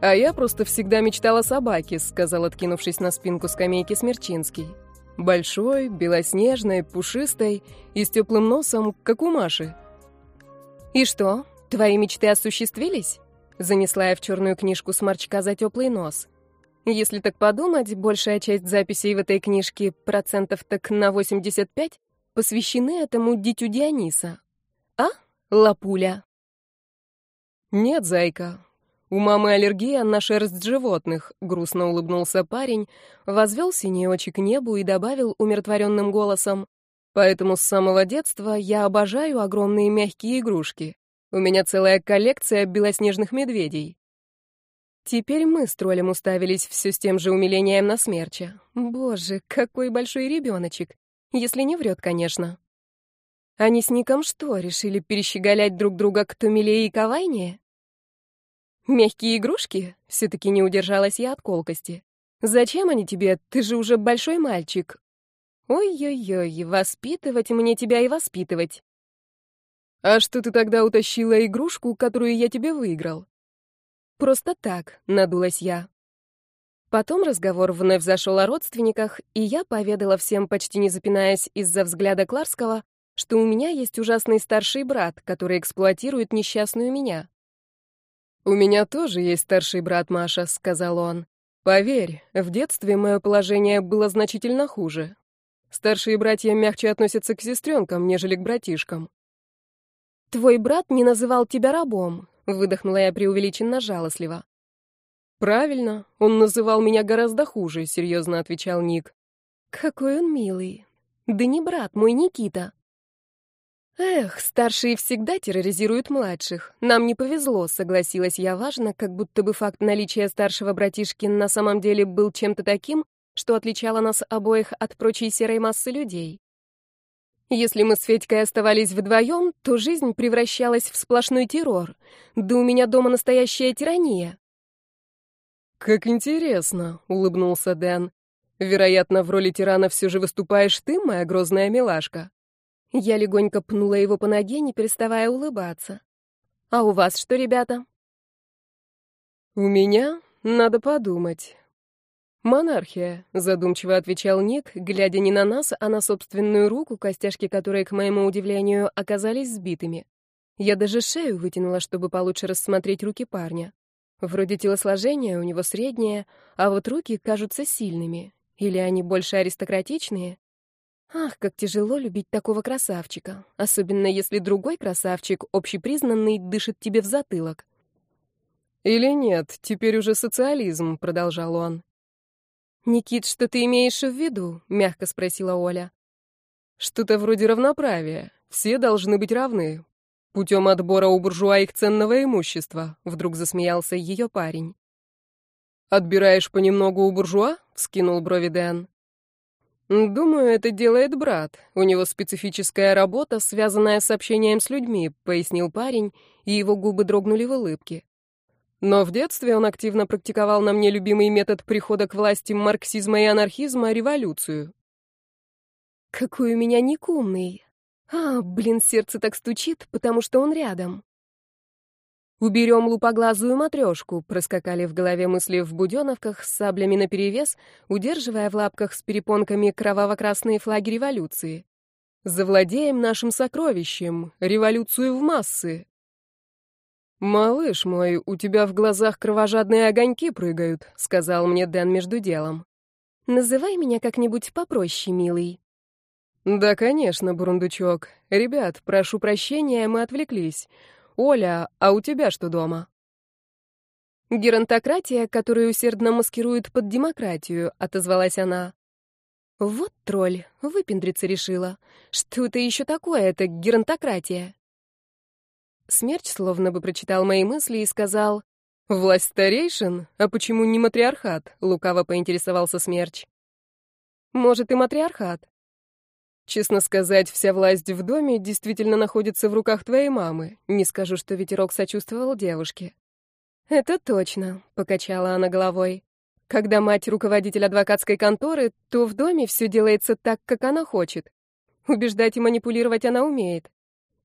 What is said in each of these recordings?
«А я просто всегда мечтал о собаке», — сказал, откинувшись на спинку скамейки Смерчинский. «Большой, белоснежной, пушистой и с теплым носом, как у Маши». «И что, твои мечты осуществились?» — занесла я в черную книжку сморчка за теплый нос. Если так подумать, большая часть записей в этой книжке, процентов так на 85, посвящены этому дитю Диониса. А, лапуля? Нет, зайка, «У мамы аллергия на шерсть животных», — грустно улыбнулся парень, возвел синие очи к небу и добавил умиротворенным голосом. «Поэтому с самого детства я обожаю огромные мягкие игрушки. У меня целая коллекция белоснежных медведей». Теперь мы с троллем уставились все с тем же умилением на смерча. Боже, какой большой ребеночек. Если не врет, конечно. Они с Ником что, решили перещеголять друг друга кто милее и ковайнее? Мягкие игрушки? Все-таки не удержалась я от колкости. Зачем они тебе? Ты же уже большой мальчик. Ой-ой-ой, воспитывать мне тебя и воспитывать. А что ты тогда утащила игрушку, которую я тебе выиграл? Просто так, надулась я. Потом разговор вновь зашел о родственниках, и я поведала всем, почти не запинаясь из-за взгляда Кларского, что у меня есть ужасный старший брат, который эксплуатирует несчастную меня. «У меня тоже есть старший брат Маша», — сказал он. «Поверь, в детстве мое положение было значительно хуже. Старшие братья мягче относятся к сестренкам, нежели к братишкам». «Твой брат не называл тебя рабом», — выдохнула я преувеличенно жалостливо. «Правильно, он называл меня гораздо хуже», — серьезно отвечал Ник. «Какой он милый. Да не брат мой Никита». Эх, старшие всегда терроризируют младших. Нам не повезло, согласилась я важно, как будто бы факт наличия старшего братишки на самом деле был чем-то таким, что отличало нас обоих от прочей серой массы людей. Если мы с Федькой оставались вдвоем, то жизнь превращалась в сплошной террор. Да у меня дома настоящая тирания. «Как интересно», — улыбнулся Дэн. «Вероятно, в роли тирана все же выступаешь ты, моя грозная милашка». Я легонько пнула его по ноге, не переставая улыбаться. «А у вас что, ребята?» «У меня? Надо подумать». «Монархия», — задумчиво отвечал Ник, глядя не на нас, а на собственную руку, костяшки которой, к моему удивлению, оказались сбитыми. Я даже шею вытянула, чтобы получше рассмотреть руки парня. Вроде телосложения у него среднее, а вот руки кажутся сильными. Или они больше аристократичные? Ах, как тяжело любить такого красавчика, особенно если другой красавчик, общепризнанный, дышит тебе в затылок. «Или нет, теперь уже социализм», — продолжал он. «Никит, что ты имеешь в виду?» — мягко спросила Оля. «Что-то вроде равноправия. Все должны быть равны. Путем отбора у буржуа их ценного имущества», — вдруг засмеялся ее парень. «Отбираешь понемногу у буржуа?» — вскинул брови Дэн. «Думаю, это делает брат. У него специфическая работа, связанная с общением с людьми», — пояснил парень, и его губы дрогнули в улыбке. Но в детстве он активно практиковал на мне любимый метод прихода к власти марксизма и анархизма — революцию. «Какой у меня никумный. А, блин, сердце так стучит, потому что он рядом». «Уберем лупоглазую матрешку», — проскакали в голове мысли в буденовках с саблями наперевес, удерживая в лапках с перепонками кроваво-красные флаги революции. «Завладеем нашим сокровищем, революцию в массы». «Малыш мой, у тебя в глазах кровожадные огоньки прыгают», — сказал мне Дэн между делом. «Называй меня как-нибудь попроще, милый». «Да, конечно, бурундучок. Ребят, прошу прощения, мы отвлеклись. «Оля, а у тебя что дома?» «Геронтократия, которую усердно маскируют под демократию», — отозвалась она. «Вот тролль, выпендриться решила. Что это еще такое, это геронтократия?» Смерч словно бы прочитал мои мысли и сказал, «Власть старейшин? А почему не матриархат?» — лукаво поинтересовался Смерч. «Может, и матриархат. Честно сказать, вся власть в доме действительно находится в руках твоей мамы. Не скажу, что ветерок сочувствовал девушке. Это точно, покачала она головой. Когда мать руководитель адвокатской конторы, то в доме все делается так, как она хочет. Убеждать и манипулировать она умеет.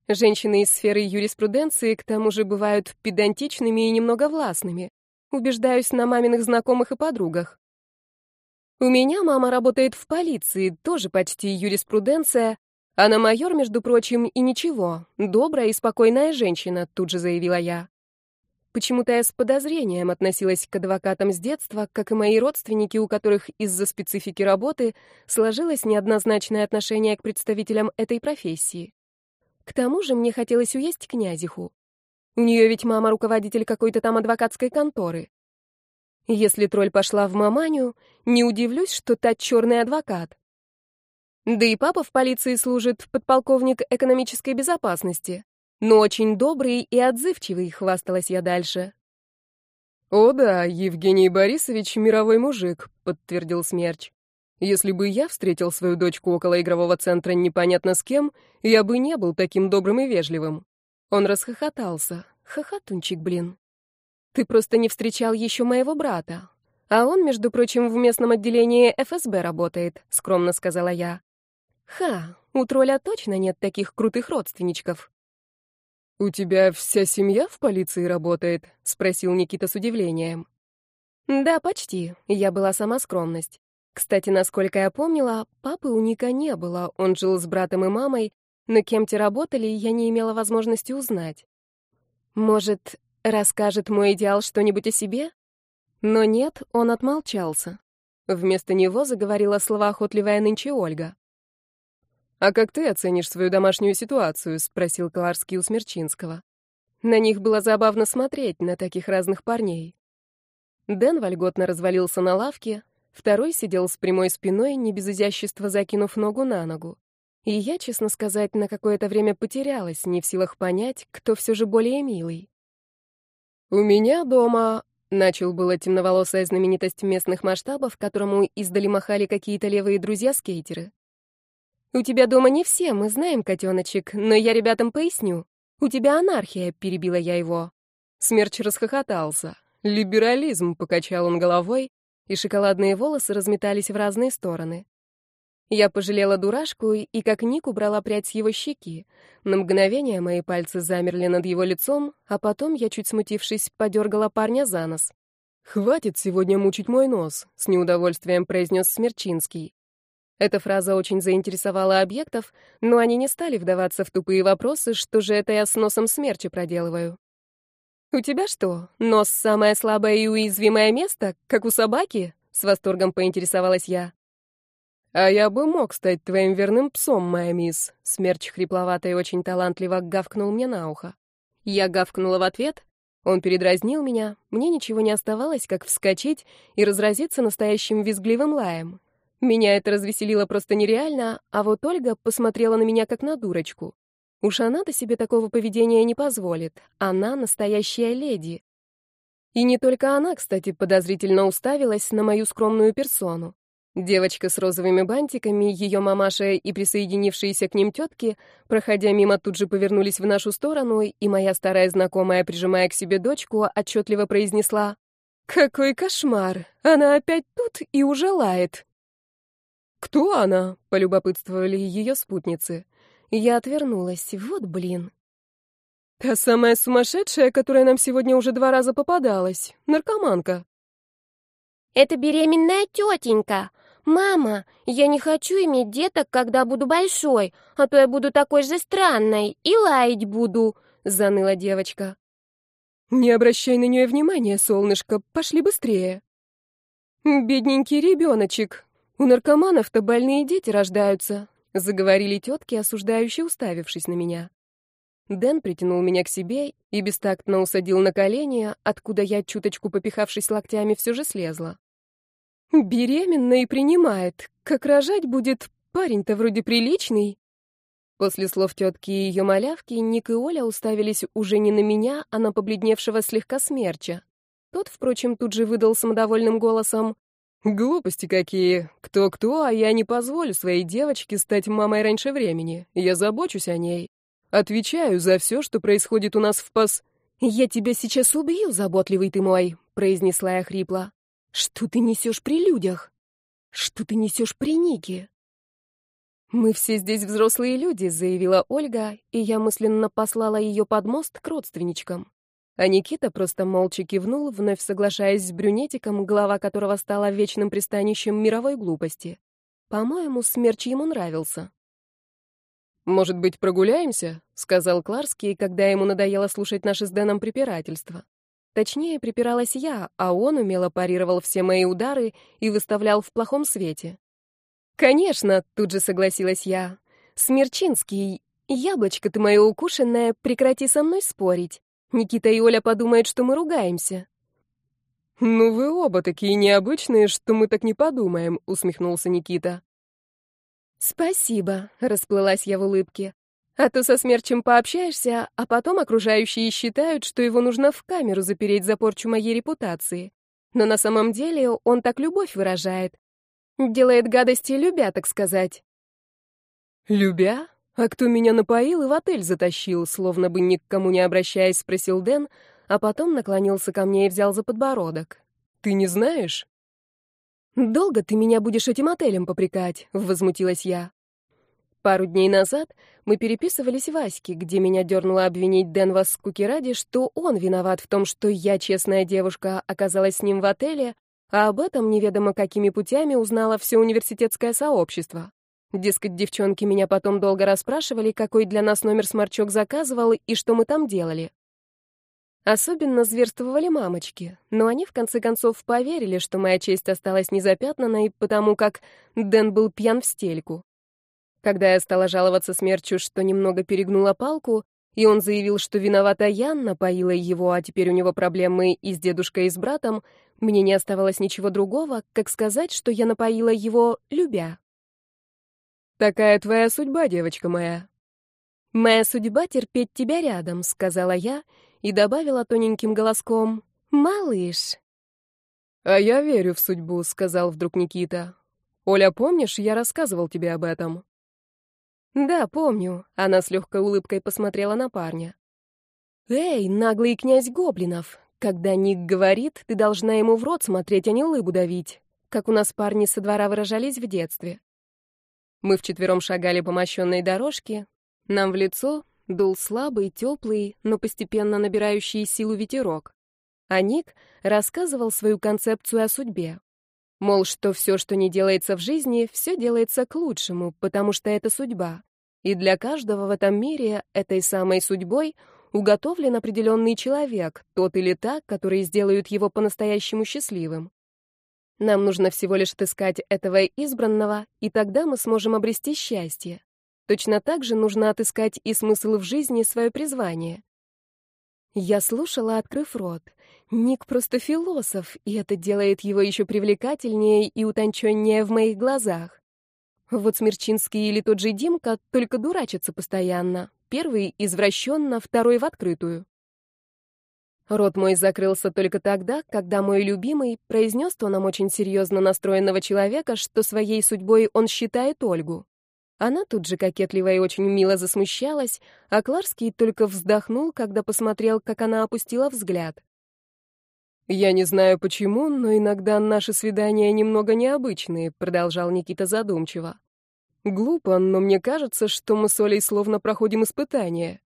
Женщины из сферы юриспруденции к тому же бывают педантичными и немного властными. убеждаюсь на маминых знакомых и подругах. У меня мама работает в полиции, тоже почти юриспруденция. Она майор, между прочим, и ничего. Добрая и спокойная женщина, тут же заявила я. Почему-то я с подозрением относилась к адвокатам с детства, как и мои родственники, у которых из-за специфики работы сложилось неоднозначное отношение к представителям этой профессии. К тому же мне хотелось уесть князиху. У нее ведь мама руководитель какой-то там адвокатской конторы. Если тролль пошла в маманю, не удивлюсь, что та черный адвокат. Да и папа в полиции служит, подполковник экономической безопасности но очень добрый и отзывчивый, хвасталась я дальше. «О да, Евгений Борисович — мировой мужик», — подтвердил Смерч. «Если бы я встретил свою дочку около игрового центра непонятно с кем, я бы не был таким добрым и вежливым». Он расхохотался. Хохотунчик, блин. «Ты просто не встречал еще моего брата. А он, между прочим, в местном отделении ФСБ работает», — скромно сказала я. «Ха, у тролля точно нет таких крутых родственничков». «У тебя вся семья в полиции работает?» — спросил Никита с удивлением. «Да, почти. Я была сама скромность. Кстати, насколько я помнила, папы у Ника не было. Он жил с братом и мамой, но кем те работали, я не имела возможности узнать. Может, расскажет мой идеал что-нибудь о себе? Но нет, он отмолчался. Вместо него заговорила словоохотливая нынче Ольга. «А как ты оценишь свою домашнюю ситуацию?» — спросил Кларский у Смерчинского. На них было забавно смотреть, на таких разных парней. Дэн вольготно развалился на лавке, второй сидел с прямой спиной, не без изящества закинув ногу на ногу. И я, честно сказать, на какое-то время потерялась, не в силах понять, кто все же более милый. «У меня дома...» — начал было темноволосая знаменитость местных масштабов, которому издали махали какие-то левые друзья-скейтеры. «У тебя дома не все, мы знаем, котеночек, но я ребятам поясню. У тебя анархия», — перебила я его. Смерч расхохотался. «Либерализм», — покачал он головой, и шоколадные волосы разметались в разные стороны. Я пожалела дурашку и, как Ник, убрала прядь с его щеки. На мгновение мои пальцы замерли над его лицом, а потом я, чуть смутившись, подергала парня за нос. «Хватит сегодня мучить мой нос», — с неудовольствием произнес Смерчинский. Эта фраза очень заинтересовала объектов, но они не стали вдаваться в тупые вопросы, что же это я с носом смерчи проделываю. «У тебя что, нос самое слабое и уязвимое место, как у собаки?» — с восторгом поинтересовалась я. «А я бы мог стать твоим верным псом, моя мисс», — смерч хрипловато и очень талантливо гавкнул мне на ухо. Я гавкнула в ответ, он передразнил меня, мне ничего не оставалось, как вскочить и разразиться настоящим визгливым лаем. Меня это развеселило просто нереально, а вот Ольга посмотрела на меня как на дурочку. Уж она-то себе такого поведения не позволит. Она настоящая леди. И не только она, кстати, подозрительно уставилась на мою скромную персону. Девочка с розовыми бантиками, ее мамаша и присоединившиеся к ним тетки, проходя мимо, тут же повернулись в нашу сторону, и моя старая знакомая, прижимая к себе дочку, отчетливо произнесла «Какой кошмар! Она опять тут и уже лает!» «Кто она?» — полюбопытствовали ее спутницы. Я отвернулась. Вот блин. «Та самая сумасшедшая, которая нам сегодня уже два раза попадалась. Наркоманка». «Это беременная тетенька. Мама, я не хочу иметь деток, когда буду большой, а то я буду такой же странной и лаять буду», — заныла девочка. «Не обращай на нее внимания, солнышко, пошли быстрее». «Бедненький ребеночек», «У наркоманов-то больные дети рождаются», — заговорили тетки, осуждающие, уставившись на меня. Дэн притянул меня к себе и бестактно усадил на колени, откуда я, чуточку попихавшись локтями, все же слезла. «Беременна и принимает. Как рожать будет? Парень-то вроде приличный». После слов тетки и ее малявки Ник и Оля уставились уже не на меня, а на побледневшего слегка смерча. Тот, впрочем, тут же выдал самодовольным голосом. Глупости какие. Кто-кто, а я не позволю своей девочке стать мамой раньше времени. Я забочусь о ней. Отвечаю за все, что происходит у нас в пас... «Я тебя сейчас убью, заботливый ты мой», — произнесла я хрипло. «Что ты несешь при людях? Что ты несешь при Нике?» «Мы все здесь взрослые люди», — заявила Ольга, и я мысленно послала ее под мост к родственничкам. А Никита просто молча кивнул, вновь соглашаясь с брюнетиком, голова которого стала вечным пристанищем мировой глупости. По-моему, смерч ему нравился. «Может быть, прогуляемся?» — сказал Кларский, когда ему надоело слушать наши с Дэном препирательства. Точнее, припиралась я, а он умело парировал все мои удары и выставлял в плохом свете. «Конечно», — тут же согласилась я. «Смерчинский, яблочко ты мое укушенное, прекрати со мной спорить. Никита и Оля подумают, что мы ругаемся». «Ну вы оба такие необычные, что мы так не подумаем», — усмехнулся Никита. «Спасибо», — расплылась я в улыбке. «А то со смерчем пообщаешься, а потом окружающие считают, что его нужно в камеру запереть за порчу моей репутации. Но на самом деле он так любовь выражает. Делает гадости любя, так сказать». «Любя? А кто меня напоил и в отель затащил?» Словно бы ни к кому не обращаясь, спросил Дэн, а потом наклонился ко мне и взял за подбородок. «Ты не знаешь?» «Долго ты меня будешь этим отелем попрекать?» — возмутилась я. Пару дней назад мы переписывались в Аське, где меня дернуло обвинить Дэн скуки ради, что он виноват в том, что я, честная девушка, оказалась с ним в отеле, а об этом неведомо какими путями узнала все университетское сообщество. Дескать, девчонки меня потом долго расспрашивали, какой для нас номер сморчок заказывал и что мы там делали. Особенно зверствовали мамочки, но они в конце концов поверили, что моя честь осталась незапятнанной, потому как Дэн был пьян в стельку. Когда я стала жаловаться смерчу, что немного перегнула палку, и он заявил, что виновата я, напоила его, а теперь у него проблемы и с дедушкой, и с братом, мне не оставалось ничего другого, как сказать, что я напоила его, любя. «Такая твоя судьба, девочка моя». «Моя судьба — терпеть тебя рядом», — сказала я, — и добавила тоненьким голоском «Малыш». «А я верю в судьбу», — сказал вдруг Никита. «Оля, помнишь, я рассказывал тебе об этом?» «Да, помню», — она с легкой улыбкой посмотрела на парня. «Эй, наглый князь гоблинов, когда Ник говорит, ты должна ему в рот смотреть, а не лыбу давить», как у нас парни со двора выражались в детстве. Мы вчетвером шагали по мощенной дорожке, нам в лицо Дул слабый, теплый, но постепенно набирающий силу ветерок. А Ник рассказывал свою концепцию о судьбе. Мол, что все, что не делается в жизни, все делается к лучшему, потому что это судьба. И для каждого в этом мире этой самой судьбой уготовлен определенный человек, тот или та, которые сделают его по-настоящему счастливым. Нам нужно всего лишь отыскать этого избранного, и тогда мы сможем обрести счастье. Точно так же нужно отыскать и смысл в жизни, свое призвание. Я слушала, открыв рот. Ник просто философ, и это делает его еще привлекательнее и утонченнее в моих глазах. Вот Смерчинский или тот же Димка только дурачатся постоянно. Первый извращенно, второй в открытую. Рот мой закрылся только тогда, когда мой любимый произнес тоном очень серьезно настроенного человека, что своей судьбой он считает Ольгу. Она тут же кокетливо и очень мило засмущалась, а Кларский только вздохнул, когда посмотрел, как она опустила взгляд. «Я не знаю почему, но иногда наши свидания немного необычные», — продолжал Никита задумчиво. «Глупо, но мне кажется, что мы с Олей словно проходим испытание».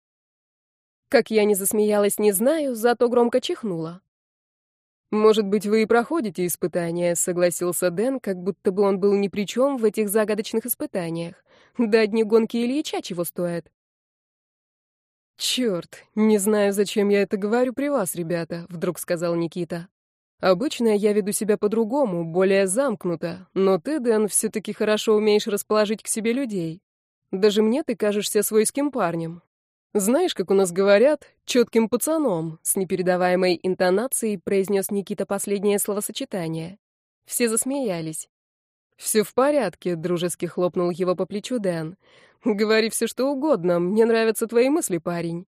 Как я не засмеялась, не знаю, зато громко чихнула. «Может быть, вы и проходите испытания», — согласился Дэн, как будто бы он был ни при чем в этих загадочных испытаниях. Да одни гонки Ильича чего стоят. «Черт, не знаю, зачем я это говорю при вас, ребята», — вдруг сказал Никита. «Обычно я веду себя по-другому, более замкнуто, но ты, Дэн, все-таки хорошо умеешь расположить к себе людей. Даже мне ты кажешься свойским парнем. «Знаешь, как у нас говорят, четким пацаном», — с непередаваемой интонацией произнес Никита последнее словосочетание. Все засмеялись. «Все в порядке», — дружески хлопнул его по плечу Дэн. «Говори все, что угодно, мне нравятся твои мысли, парень».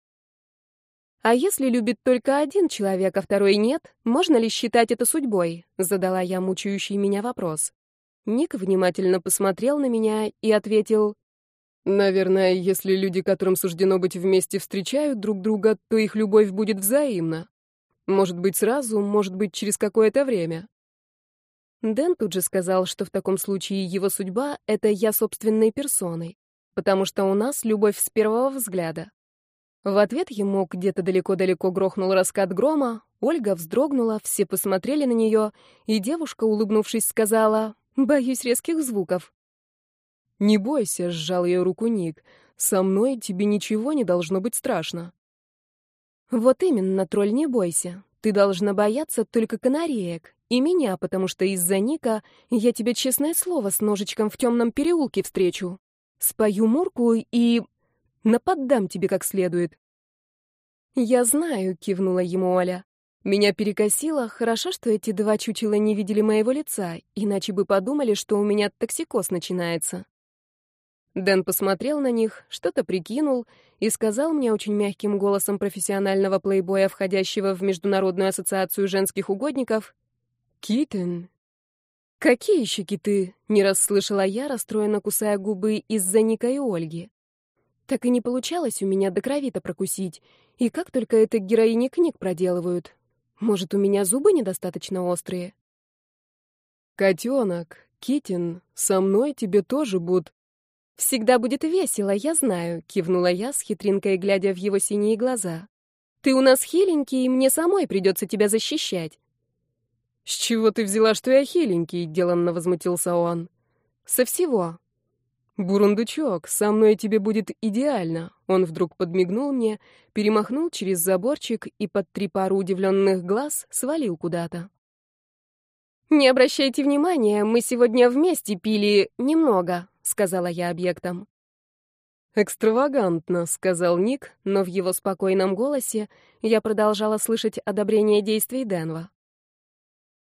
«А если любит только один человек, а второй нет, можно ли считать это судьбой?» — задала я мучающий меня вопрос. Ник внимательно посмотрел на меня и ответил Наверное, если люди, которым суждено быть вместе, встречают друг друга, то их любовь будет взаимна. Может быть, сразу, может быть, через какое-то время. Дэн тут же сказал, что в таком случае его судьба — это я собственной персоной, потому что у нас любовь с первого взгляда. В ответ ему где-то далеко-далеко грохнул раскат грома, Ольга вздрогнула, все посмотрели на нее, и девушка, улыбнувшись, сказала «Боюсь резких звуков». «Не бойся», — сжал ее руку Ник, — «со мной тебе ничего не должно быть страшно». «Вот именно, тролль, не бойся. Ты должна бояться только канареек и меня, потому что из-за Ника я тебе, честное слово, с ножичком в темном переулке встречу. Спою мурку и наподдам тебе как следует. «Я знаю», — кивнула ему Оля. Меня перекосило, хорошо, что эти два чучела не видели моего лица, иначе бы подумали, что у меня токсикоз начинается. Дэн посмотрел на них, что-то прикинул и сказал мне очень мягким голосом профессионального плейбоя, входящего в Международную ассоциацию женских угодников. «Китен». «Какие еще киты?» — не расслышала я, расстроенно кусая губы из-за Ника и Ольги. Так и не получалось у меня до крови-то прокусить, и как только это героини книг проделывают. Может, у меня зубы недостаточно острые? «Котенок, Китин, со мной тебе тоже будут...» «Всегда будет весело, я знаю», — кивнула я с хитринкой, глядя в его синие глаза. «Ты у нас хиленький, и мне самой придется тебя защищать». «С чего ты взяла, что я хиленький?» — деланно возмутился он. «Со всего. «Бурундучок, со мной тебе будет идеально!» Он вдруг подмигнул мне, перемахнул через заборчик и под три пары удивленных глаз свалил куда-то. «Не обращайте внимания, мы сегодня вместе пили немного», — сказала я объектом. «Экстравагантно», — сказал Ник, но в его спокойном голосе я продолжала слышать одобрение действий Денва.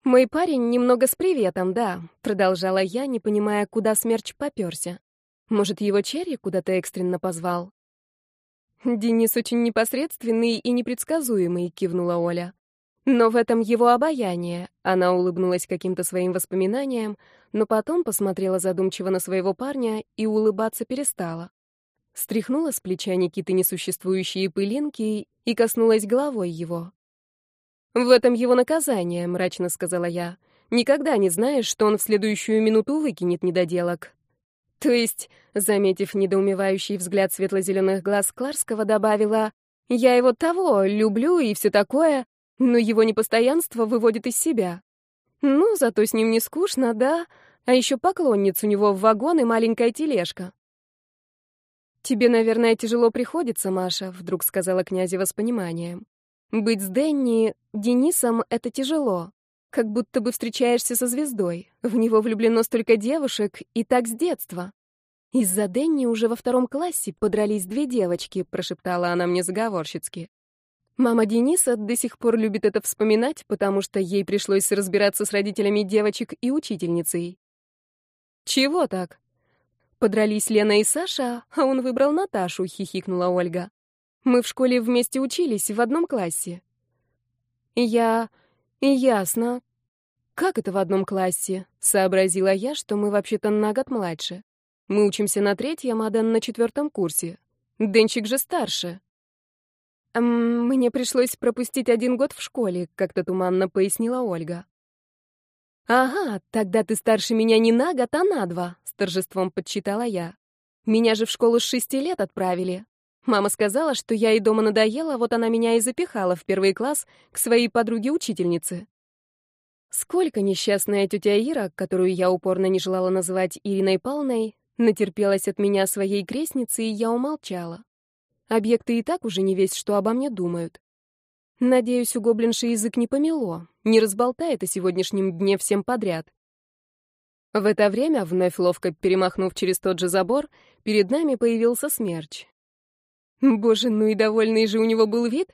«Мой парень немного с приветом, да», — продолжала я, не понимая, куда смерч попёрся. Может, его Черри куда-то экстренно позвал? «Денис очень непосредственный и непредсказуемый», — кивнула Оля. «Но в этом его обаяние», — она улыбнулась каким-то своим воспоминаниям, но потом посмотрела задумчиво на своего парня и улыбаться перестала. Стряхнула с плеча Никиты несуществующие пылинки и коснулась головой его. «В этом его наказание», — мрачно сказала я. «Никогда не знаешь, что он в следующую минуту выкинет недоделок. То есть, заметив недоумевающий взгляд светло-зеленых глаз Кларского, добавила, «Я его того, люблю и все такое, но его непостоянство выводит из себя. Ну, зато с ним не скучно, да, а еще поклонниц у него в вагон и маленькая тележка». «Тебе, наверное, тяжело приходится, Маша», — вдруг сказала князева с пониманием. «Быть с Дэнни, Денисом — это тяжело. Как будто бы встречаешься со звездой. В него влюблено столько девушек, и так с детства. Из-за Денни уже во втором классе подрались две девочки, прошептала она мне заговорщицки. Мама Дениса до сих пор любит это вспоминать, потому что ей пришлось разбираться с родителями девочек и учительницей. Чего так? Подрались Лена и Саша, а он выбрал Наташу, хихикнула Ольга. Мы в школе вместе учились, в одном классе. Я «Ясно. Как это в одном классе?» — сообразила я, что мы вообще-то на год младше. Мы учимся на третьем, а Дэн на четвертом курсе. Денчик же старше. «Мне пришлось пропустить один год в школе», — как-то туманно пояснила Ольга. «Ага, тогда ты старше меня не на год, а на два», — с торжеством подсчитала я. «Меня же в школу с шести лет отправили. Мама сказала, что я и дома надоела, вот она меня и запихала в первый класс к своей подруге-учительнице. Сколько несчастная тетя Ира, которую я упорно не желала называть Ириной Павловной, натерпелась от меня своей крестницы, и я умолчала. Объекты и так уже не весь, что обо мне думают. Надеюсь, у гоблинши язык не помело, не разболтает о сегодняшнем дне всем подряд. В это время, вновь ловко перемахнув через тот же забор, перед нами появился смерч. Боже, ну и довольный же у него был вид.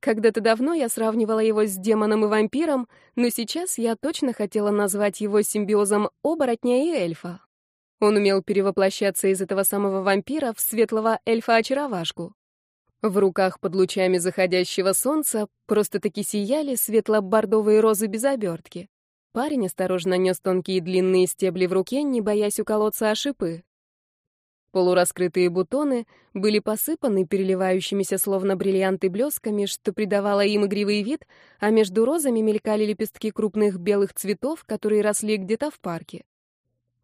Когда-то давно я сравнивала его с демоном и вампиром, но сейчас я точно хотела назвать его симбиозом оборотня и эльфа. Он умел перевоплощаться из этого самого вампира в светлого эльфа-очаровашку. В руках под лучами заходящего солнца просто-таки сияли светло-бордовые розы без обертки. Парень осторожно нес тонкие длинные стебли в руке, не боясь уколоться о шипы. Полураскрытые бутоны были посыпаны переливающимися словно бриллианты блесками, что придавало им игривый вид, а между розами мелькали лепестки крупных белых цветов, которые росли где-то в парке.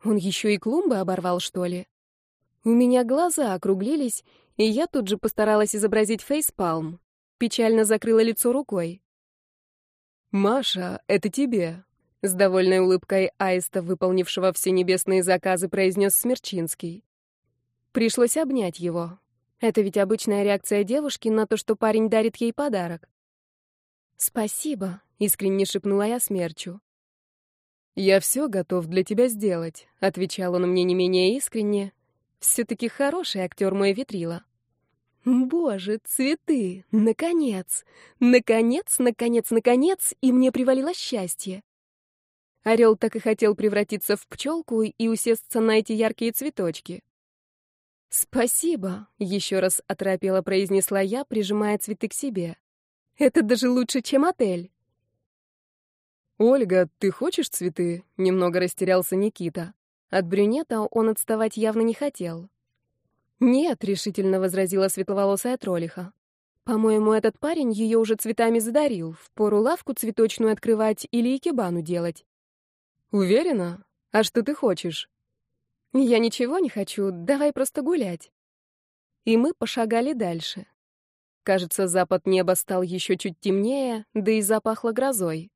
Он еще и клумбы оборвал, что ли? У меня глаза округлились, И я тут же постаралась изобразить фейспалм. Печально закрыла лицо рукой. «Маша, это тебе», — с довольной улыбкой аиста, выполнившего все небесные заказы, произнес Смерчинский. Пришлось обнять его. Это ведь обычная реакция девушки на то, что парень дарит ей подарок. «Спасибо», — искренне шепнула я смерчу. «Я все готов для тебя сделать», — отвечал он мне не менее искренне. «Все-таки хороший актер мой витрила». Боже, цветы! Наконец! Наконец, наконец, наконец! И мне привалило счастье. Орел так и хотел превратиться в пчелку и усесться на эти яркие цветочки. «Спасибо», — еще раз оторопело произнесла я, прижимая цветы к себе. «Это даже лучше, чем отель». «Ольга, ты хочешь цветы?» — немного растерялся Никита. От брюнета он отставать явно не хотел. «Нет», — решительно возразила светловолосая троллиха. «По-моему, этот парень ее уже цветами задарил. Впору лавку цветочную открывать или икебану делать». «Уверена? А что ты хочешь?» «Я ничего не хочу, давай просто гулять». И мы пошагали дальше. Кажется, запад неба стал еще чуть темнее, да и запахло грозой.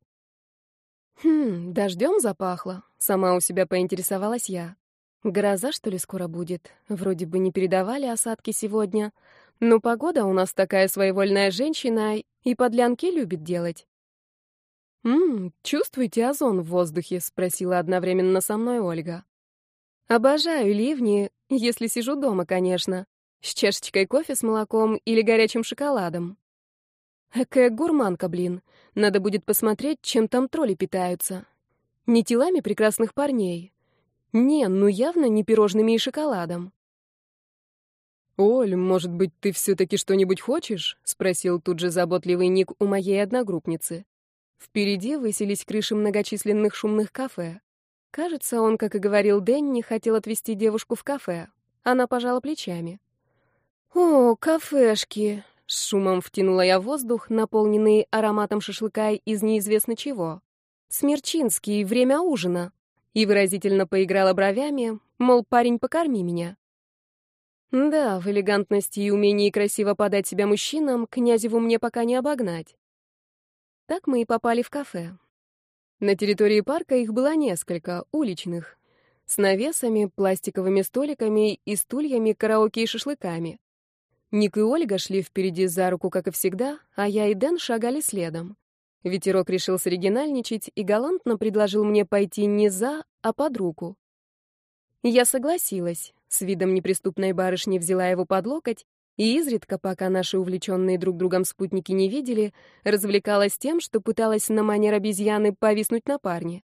«Хм, дождем запахло», — сама у себя поинтересовалась я. «Гроза, что ли, скоро будет? Вроде бы не передавали осадки сегодня. Но погода у нас такая своевольная женщина и подлянки любит делать». «Ммм, чувствуете озон в воздухе?» — спросила одновременно со мной Ольга. Обожаю ливни, если сижу дома, конечно, с чашечкой кофе с молоком или горячим шоколадом. Экая гурманка, блин. Надо будет посмотреть, чем там тролли питаются. Не телами прекрасных парней. Не, ну явно не пирожными и шоколадом. «Оль, может быть, ты все-таки что-нибудь хочешь?» — спросил тут же заботливый Ник у моей одногруппницы. Впереди высились крыши многочисленных шумных кафе. Кажется, он, как и говорил Дэнни, хотел отвезти девушку в кафе. Она пожала плечами. «О, кафешки!» — с шумом втянула я воздух, наполненный ароматом шашлыка из неизвестно чего. «Смерчинский, время ужина!» И выразительно поиграла бровями, мол, парень, покорми меня. Да, в элегантности и умении красиво подать себя мужчинам князеву мне пока не обогнать. Так мы и попали в кафе. На территории парка их было несколько, уличных, с навесами, пластиковыми столиками и стульями, караоке и шашлыками. Ник и Ольга шли впереди за руку, как и всегда, а я и Дэн шагали следом. Ветерок решил соригинальничать и галантно предложил мне пойти не за, а под руку. Я согласилась, с видом неприступной барышни взяла его под локоть и изредка, пока наши увлеченные друг другом спутники не видели, развлекалась тем, что пыталась на манер обезьяны повиснуть на парне.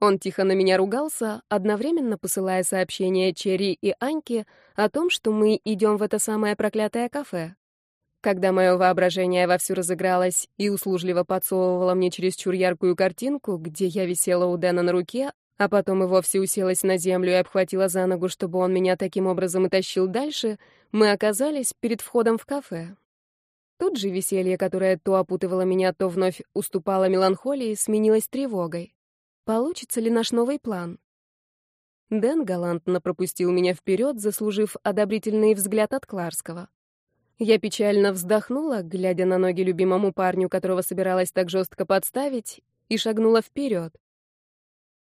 Он тихо на меня ругался, одновременно посылая сообщения Черри и Аньке о том, что мы идем в это самое проклятое кафе. Когда мое воображение вовсю разыгралось и услужливо подсовывало мне чересчур яркую картинку, где я висела у Дэна на руке, а потом и вовсе уселась на землю и обхватила за ногу, чтобы он меня таким образом и тащил дальше, мы оказались перед входом в кафе. Тут же веселье, которое то опутывало меня, то вновь уступало меланхолии, сменилось тревогой. Получится ли наш новый план? Дэн галантно пропустил меня вперед, заслужив одобрительный взгляд от Кларского. Я печально вздохнула, глядя на ноги любимому парню, которого собиралась так жестко подставить, и шагнула вперед.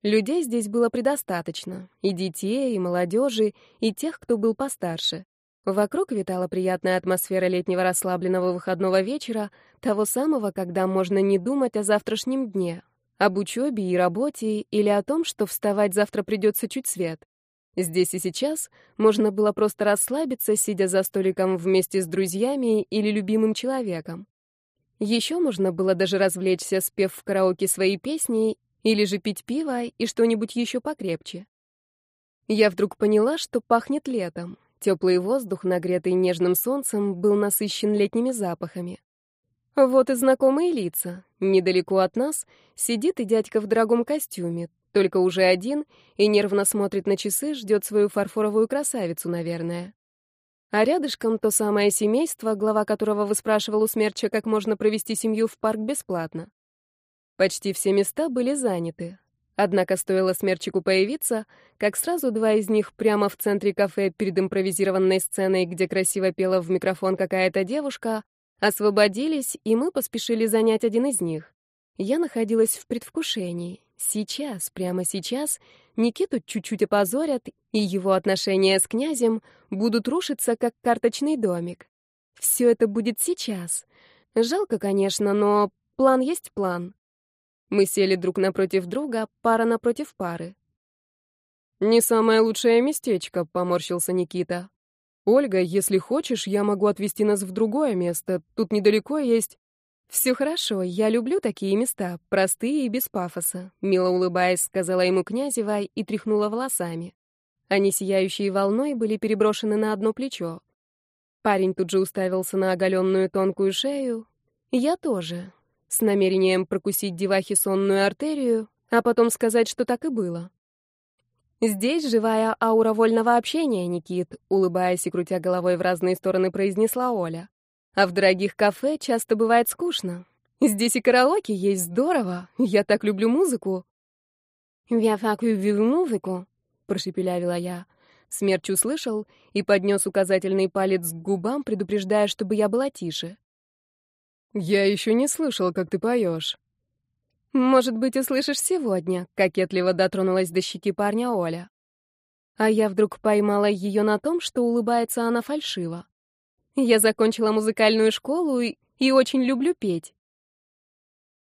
Людей здесь было предостаточно. И детей, и молодежи, и тех, кто был постарше. Вокруг витала приятная атмосфера летнего расслабленного выходного вечера, того самого, когда можно не думать о завтрашнем дне, об учебе и работе или о том, что вставать завтра придется чуть свет. Здесь и сейчас можно было просто расслабиться, сидя за столиком вместе с друзьями или любимым человеком. Еще можно было даже развлечься, спев в караоке свои песни или же пить пиво и что-нибудь еще покрепче. Я вдруг поняла, что пахнет летом. Теплый воздух, нагретый нежным солнцем, был насыщен летними запахами. Вот и знакомые лица. Недалеко от нас сидит и дядька в дорогом костюме, только уже один, и нервно смотрит на часы, ждет свою фарфоровую красавицу, наверное. А рядышком то самое семейство, глава которого выспрашивал у смерча, как можно провести семью в парк бесплатно. Почти все места были заняты. Однако стоило смерчику появиться, как сразу два из них прямо в центре кафе перед импровизированной сценой, где красиво пела в микрофон какая-то девушка, освободились, и мы поспешили занять один из них. Я находилась в предвкушении. Сейчас, прямо сейчас, Никиту чуть-чуть опозорят, и его отношения с князем будут рушиться, как карточный домик. Все это будет сейчас. Жалко, конечно, но план есть план. Мы сели друг напротив друга, пара напротив пары. «Не самое лучшее местечко», — поморщился Никита. «Ольга, если хочешь, я могу отвезти нас в другое место. Тут недалеко есть...» «Все хорошо, я люблю такие места, простые и без пафоса», — мило улыбаясь, сказала ему Князева и тряхнула волосами. Они, сияющие волной, были переброшены на одно плечо. Парень тут же уставился на оголенную тонкую шею. Я тоже с намерением прокусить девахе сонную артерию, а потом сказать, что так и было. «Здесь живая аура вольного общения, Никит», — улыбаясь и крутя головой в разные стороны, произнесла Оля. «А в дорогих кафе часто бывает скучно. Здесь и караоке есть здорово. Я так люблю музыку». «Я так люблю музыку», — прошепелявила я. Смерч услышал и поднес указательный палец к губам, предупреждая, чтобы я была тише. «Я еще не слышал, как ты поешь». «Может быть, услышишь сегодня», — кокетливо дотронулась до щеки парня Оля. А я вдруг поймала ее на том, что улыбается она фальшиво. Я закончила музыкальную школу и, и очень люблю петь.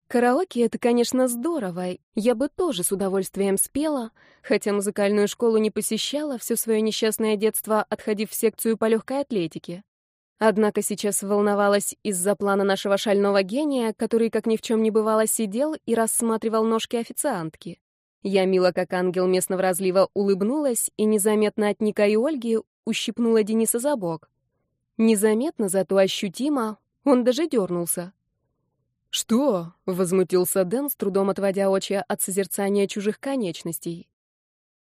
Караоке — это, конечно, здорово. Я бы тоже с удовольствием спела, хотя музыкальную школу не посещала все свое несчастное детство, отходив в секцию по легкой атлетике. Однако сейчас волновалась из-за плана нашего шального гения, который, как ни в чем не бывало, сидел и рассматривал ножки официантки. Я, мило как ангел местного разлива, улыбнулась и незаметно от Ника и Ольги ущипнула Дениса за бок. Незаметно, зато ощутимо, он даже дернулся. «Что?» — возмутился Дэн, с трудом отводя очи от созерцания чужих конечностей.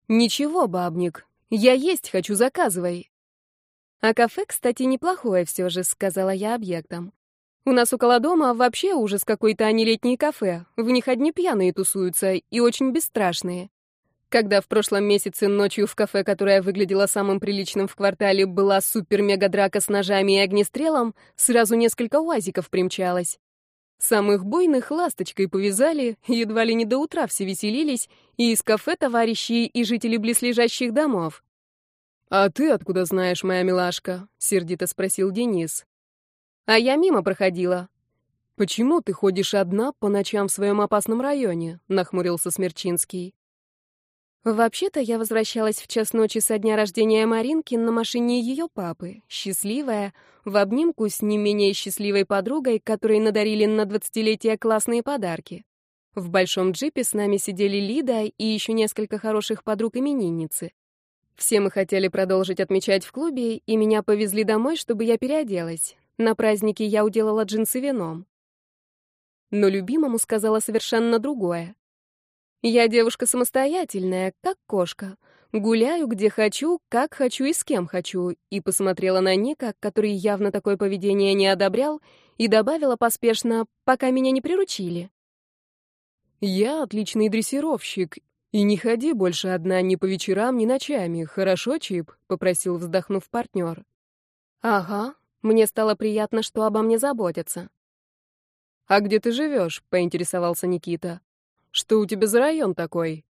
«Ничего, бабник, я есть хочу, заказывай». А кафе, кстати, неплохое все же, сказала я объектом. У нас около дома вообще ужас какой-то, а не летние кафе. В них одни пьяные тусуются и очень бесстрашные. Когда в прошлом месяце ночью в кафе, которое выглядело самым приличным в квартале, была супер-мега-драка с ножами и огнестрелом, сразу несколько уазиков примчалось. Самых буйных ласточкой повязали, едва ли не до утра все веселились, и из кафе товарищи и жители близлежащих домов. «А ты откуда знаешь, моя милашка?» — сердито спросил Денис. «А я мимо проходила». «Почему ты ходишь одна по ночам в своем опасном районе?» — нахмурился Смерчинский. Вообще-то я возвращалась в час ночи со дня рождения Маринки на машине ее папы, счастливая, в обнимку с не менее счастливой подругой, которой надарили на двадцатилетие классные подарки. В большом джипе с нами сидели Лида и еще несколько хороших подруг-именинницы. Все мы хотели продолжить отмечать в клубе, и меня повезли домой, чтобы я переоделась. На празднике я уделала джинсы вином. Но любимому сказала совершенно другое. Я девушка самостоятельная, как кошка. Гуляю, где хочу, как хочу и с кем хочу. И посмотрела на Ника, который явно такое поведение не одобрял, и добавила поспешно, пока меня не приручили. «Я отличный дрессировщик «И не ходи больше одна ни по вечерам, ни ночами, хорошо, Чип?» — попросил, вздохнув партнер. «Ага, мне стало приятно, что обо мне заботятся». «А где ты живешь?» — поинтересовался Никита. «Что у тебя за район такой?»